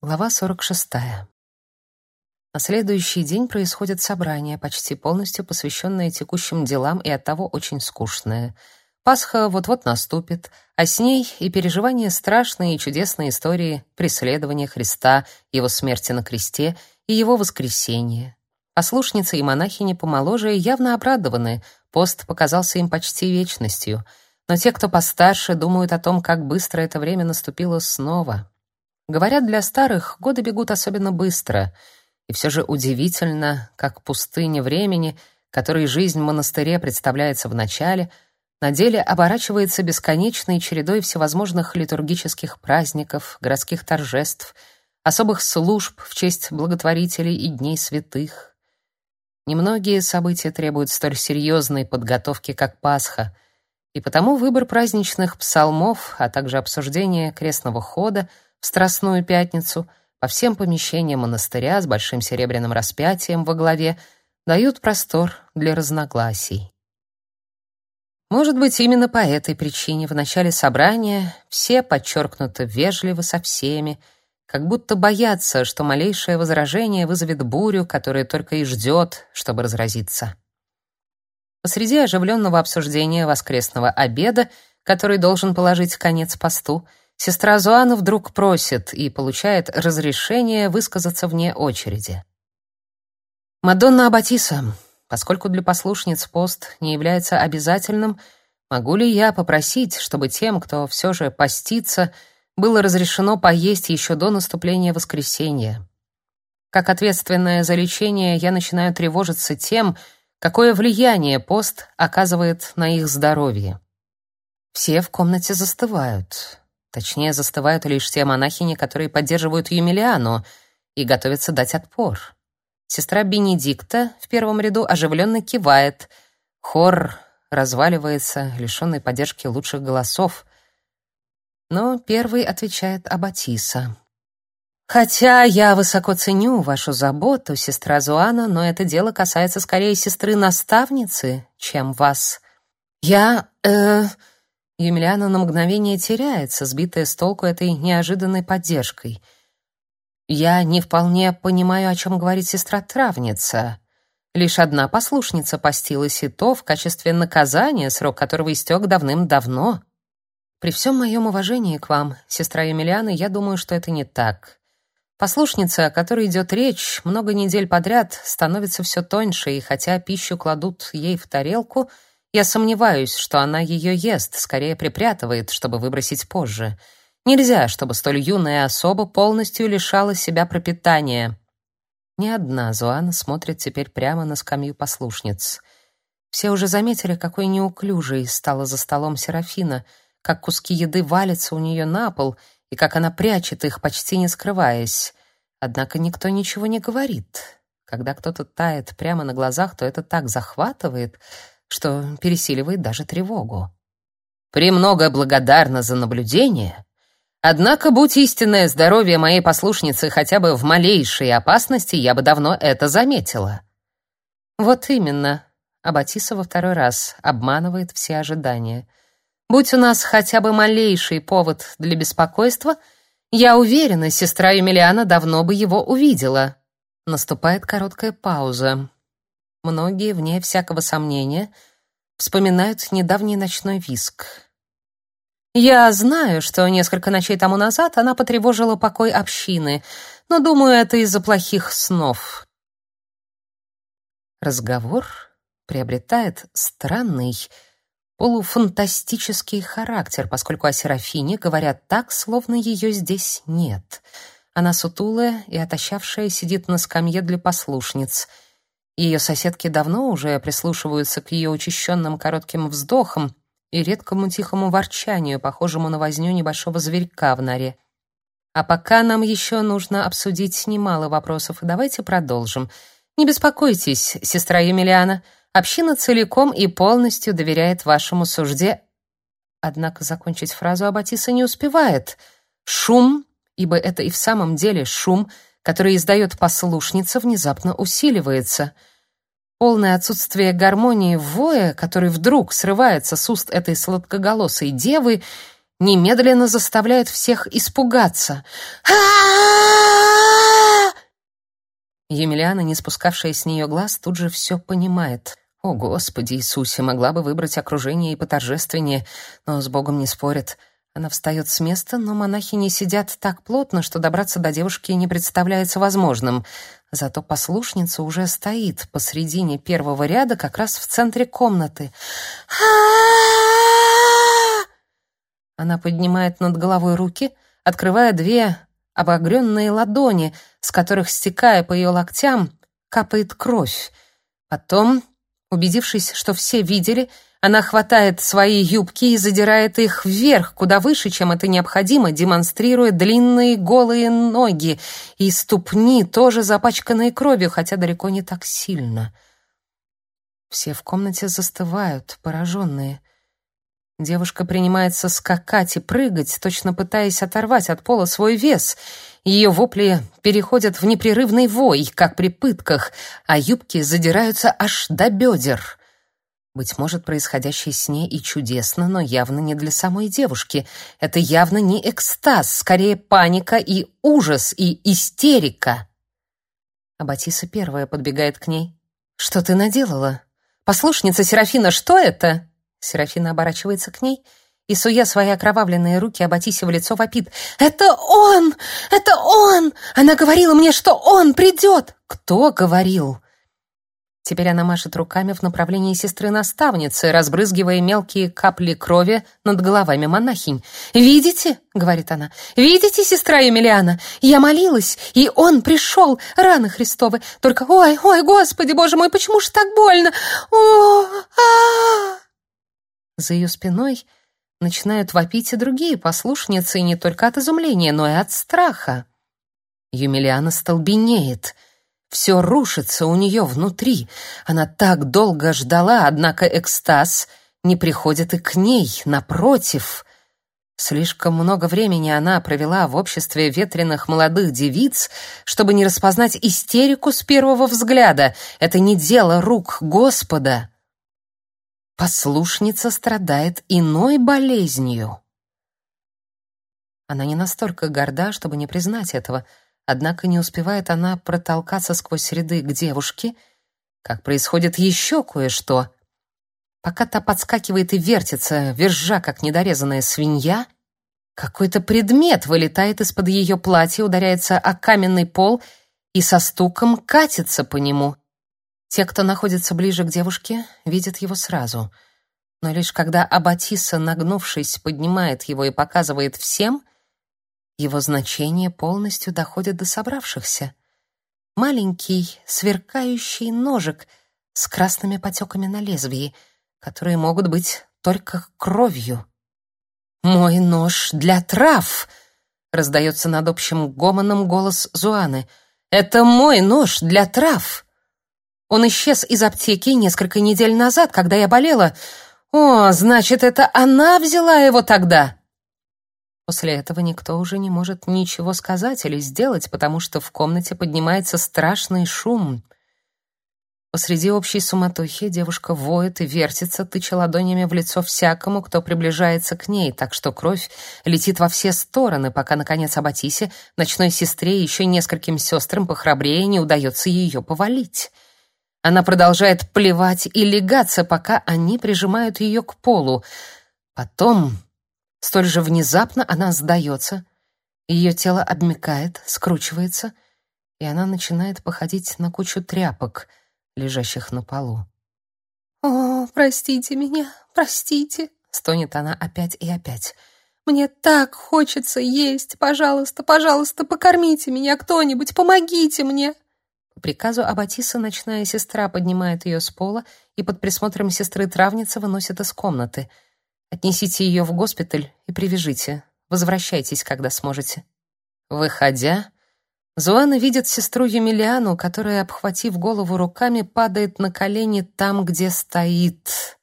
Глава 46. На следующий день происходит собрание, почти полностью посвященное текущим делам и оттого очень скучное. Пасха вот-вот наступит, а с ней и переживание страшной и чудесной истории преследования Христа, его смерти на кресте и его воскресения. Послушницы и монахини помоложе явно обрадованы, пост показался им почти вечностью, но те, кто постарше, думают о том, как быстро это время наступило снова. Говорят, для старых годы бегут особенно быстро, и все же удивительно, как пустыня времени, которой жизнь в монастыре представляется в начале, на деле оборачивается бесконечной чередой всевозможных литургических праздников, городских торжеств, особых служб в честь благотворителей и дней святых. Немногие события требуют столь серьезной подготовки, как Пасха, и потому выбор праздничных псалмов, а также обсуждение крестного хода — в Страстную пятницу по всем помещениям монастыря с большим серебряным распятием во главе дают простор для разногласий. Может быть, именно по этой причине в начале собрания все подчеркнуто вежливы со всеми, как будто боятся, что малейшее возражение вызовет бурю, которая только и ждет, чтобы разразиться. Посреди оживленного обсуждения воскресного обеда, который должен положить конец посту, Сестра Зуана вдруг просит и получает разрешение высказаться вне очереди. «Мадонна Аббатиса, поскольку для послушниц пост не является обязательным, могу ли я попросить, чтобы тем, кто все же постится, было разрешено поесть еще до наступления воскресенья? Как ответственное за лечение я начинаю тревожиться тем, какое влияние пост оказывает на их здоровье». Все в комнате застывают. Точнее, застывают лишь те монахини, которые поддерживают Юмилиану и готовятся дать отпор. Сестра Бенедикта в первом ряду оживленно кивает. Хор разваливается, лишенный поддержки лучших голосов. Но первый отвечает Абатиса. Хотя я высоко ценю вашу заботу, сестра Зуана, но это дело касается скорее сестры-наставницы, чем вас. Я, э, Емельяна на мгновение теряется, сбитая с толку этой неожиданной поддержкой. Я не вполне понимаю, о чем говорит сестра-травница. Лишь одна послушница постилась, и то в качестве наказания, срок которого истек давным-давно. При всем моем уважении к вам, сестра Емельяна, я думаю, что это не так. Послушница, о которой идет речь, много недель подряд становится все тоньше, и хотя пищу кладут ей в тарелку — я сомневаюсь, что она ее ест, скорее припрятывает, чтобы выбросить позже. Нельзя, чтобы столь юная особа полностью лишала себя пропитания. Ни одна Зуана смотрит теперь прямо на скамью послушниц. Все уже заметили, какой неуклюжей стала за столом Серафина, как куски еды валятся у нее на пол и как она прячет их, почти не скрываясь. Однако никто ничего не говорит. Когда кто-то тает прямо на глазах, то это так захватывает, что пересиливает даже тревогу. «Премного благодарна за наблюдение. Однако, будь истинное здоровье моей послушницы хотя бы в малейшей опасности, я бы давно это заметила». «Вот именно», — Аббатиса во второй раз обманывает все ожидания. «Будь у нас хотя бы малейший повод для беспокойства, я уверена, сестра Емельяна давно бы его увидела». Наступает короткая пауза. Многие, вне всякого сомнения, вспоминают недавний ночной виск. Я знаю, что несколько ночей тому назад она потревожила покой общины, но думаю, это из-за плохих снов. Разговор приобретает странный, полуфантастический характер, поскольку о Серафине говорят так, словно ее здесь нет. Она сутулая и отощавшая сидит на скамье для послушниц — ее соседки давно уже прислушиваются к ее учащенным коротким вздохам и редкому тихому ворчанию, похожему на возню небольшого зверька в норе. А пока нам еще нужно обсудить немало вопросов, давайте продолжим. Не беспокойтесь, сестра Емельяна, община целиком и полностью доверяет вашему сужде. Однако закончить фразу Аббатиса не успевает. Шум, ибо это и в самом деле шум — который издает послушница, внезапно усиливается. Полное отсутствие гармонии в вое, который вдруг срывается с уст этой сладкоголосой девы, немедленно заставляет всех испугаться. Емельяна, не спускавшая с нее глаз, тут же все понимает. О, Господи Иисусе, могла бы выбрать окружение и поторжественнее, но с Богом не спорит. Она встает с места, но монахини сидят так плотно, что добраться до девушки не представляется возможным. Зато послушница уже стоит посредине первого ряда, как раз в центре комнаты. Она поднимает над головой руки, открывая две обогренные ладони, с которых, стекая по ее локтям, капает кровь. Потом, убедившись, что все видели, она хватает свои юбки и задирает их вверх, куда выше, чем это необходимо, демонстрируя длинные голые ноги и ступни, тоже запачканные кровью, хотя далеко не так сильно. Все в комнате застывают, пораженные. Девушка принимается скакать и прыгать, точно пытаясь оторвать от пола свой вес. Ее вопли переходят в непрерывный вой, как при пытках, а юбки задираются аж до бедер. Быть может, происходящее с ней и чудесно, но явно не для самой девушки. Это явно не экстаз, скорее паника и ужас, и истерика. А Батиса первая подбегает к ней. «Что ты наделала? Послушница Серафина, что это?» Серафина оборачивается к ней и, суя свои окровавленные руки Аббатисе в лицо, вопит. «Это он! Это он! Она говорила мне, что он придет!» «Кто говорил?» Теперь она машет руками в направлении сестры-наставницы, разбрызгивая мелкие капли крови над головами монахинь. «Видите?» — говорит она. «Видите, сестра Емельяна? Я молилась, и он пришел, раны Христовы. Только, ой, ой, Господи, Боже мой, почему ж так больно? О, а, -а, за ее спиной начинают вопить и другие послушницы, не только от изумления, но и от страха. Юмилиана столбенеет. Все рушится у нее внутри. Она так долго ждала, однако экстаз не приходит и к ней, напротив. Слишком много времени она провела в обществе ветреных молодых девиц, чтобы не распознать истерику с первого взгляда. Это не дело рук Господа. Послушница страдает иной болезнью. Она не настолько горда, чтобы не признать этого, однако не успевает она протолкаться сквозь ряды к девушке, как происходит еще кое-что. Пока та подскакивает и вертится, визжа, как недорезанная свинья, какой-то предмет вылетает из-под ее платья, ударяется о каменный пол и со стуком катится по нему — те, кто находится ближе к девушке, видят его сразу. Но лишь когда Абатиса, нагнувшись, поднимает его и показывает всем, его значение полностью доходит до собравшихся. Маленький, сверкающий ножик с красными потеками на лезвии, которые могут быть только кровью. «Мой нож для трав!» — раздается над общим гомоном голос Зуаны. «Это мой нож для трав!» Он исчез из аптеки несколько недель назад, когда я болела. О, значит, это она взяла его тогда. После этого никто уже не может ничего сказать или сделать, потому что в комнате поднимается страшный шум. Посреди общей суматохи девушка воет и вертится, тыча ладонями в лицо всякому, кто приближается к ней, так что кровь летит во все стороны, пока, наконец, Абатисе, ночной сестре и еще нескольким сестрам похрабрее не удается ее повалить. Она продолжает плевать и легаться, пока они прижимают ее к полу. Потом, столь же внезапно, она сдается. Ее тело обмякает, скручивается, и она начинает походить на кучу тряпок, лежащих на полу. «О, простите меня, простите!» — стонет она опять и опять. «Мне так хочется есть! Пожалуйста, пожалуйста, покормите меня кто-нибудь, помогите мне!» По приказу Аббатиса ночная сестра поднимает ее с пола и под присмотром сестры-травницы выносит из комнаты. Отнесите ее в госпиталь и привяжите. Возвращайтесь, когда сможете. Выходя, Зуана видит сестру Юмилиану, которая, обхватив голову руками, падает на колени там, где стоит.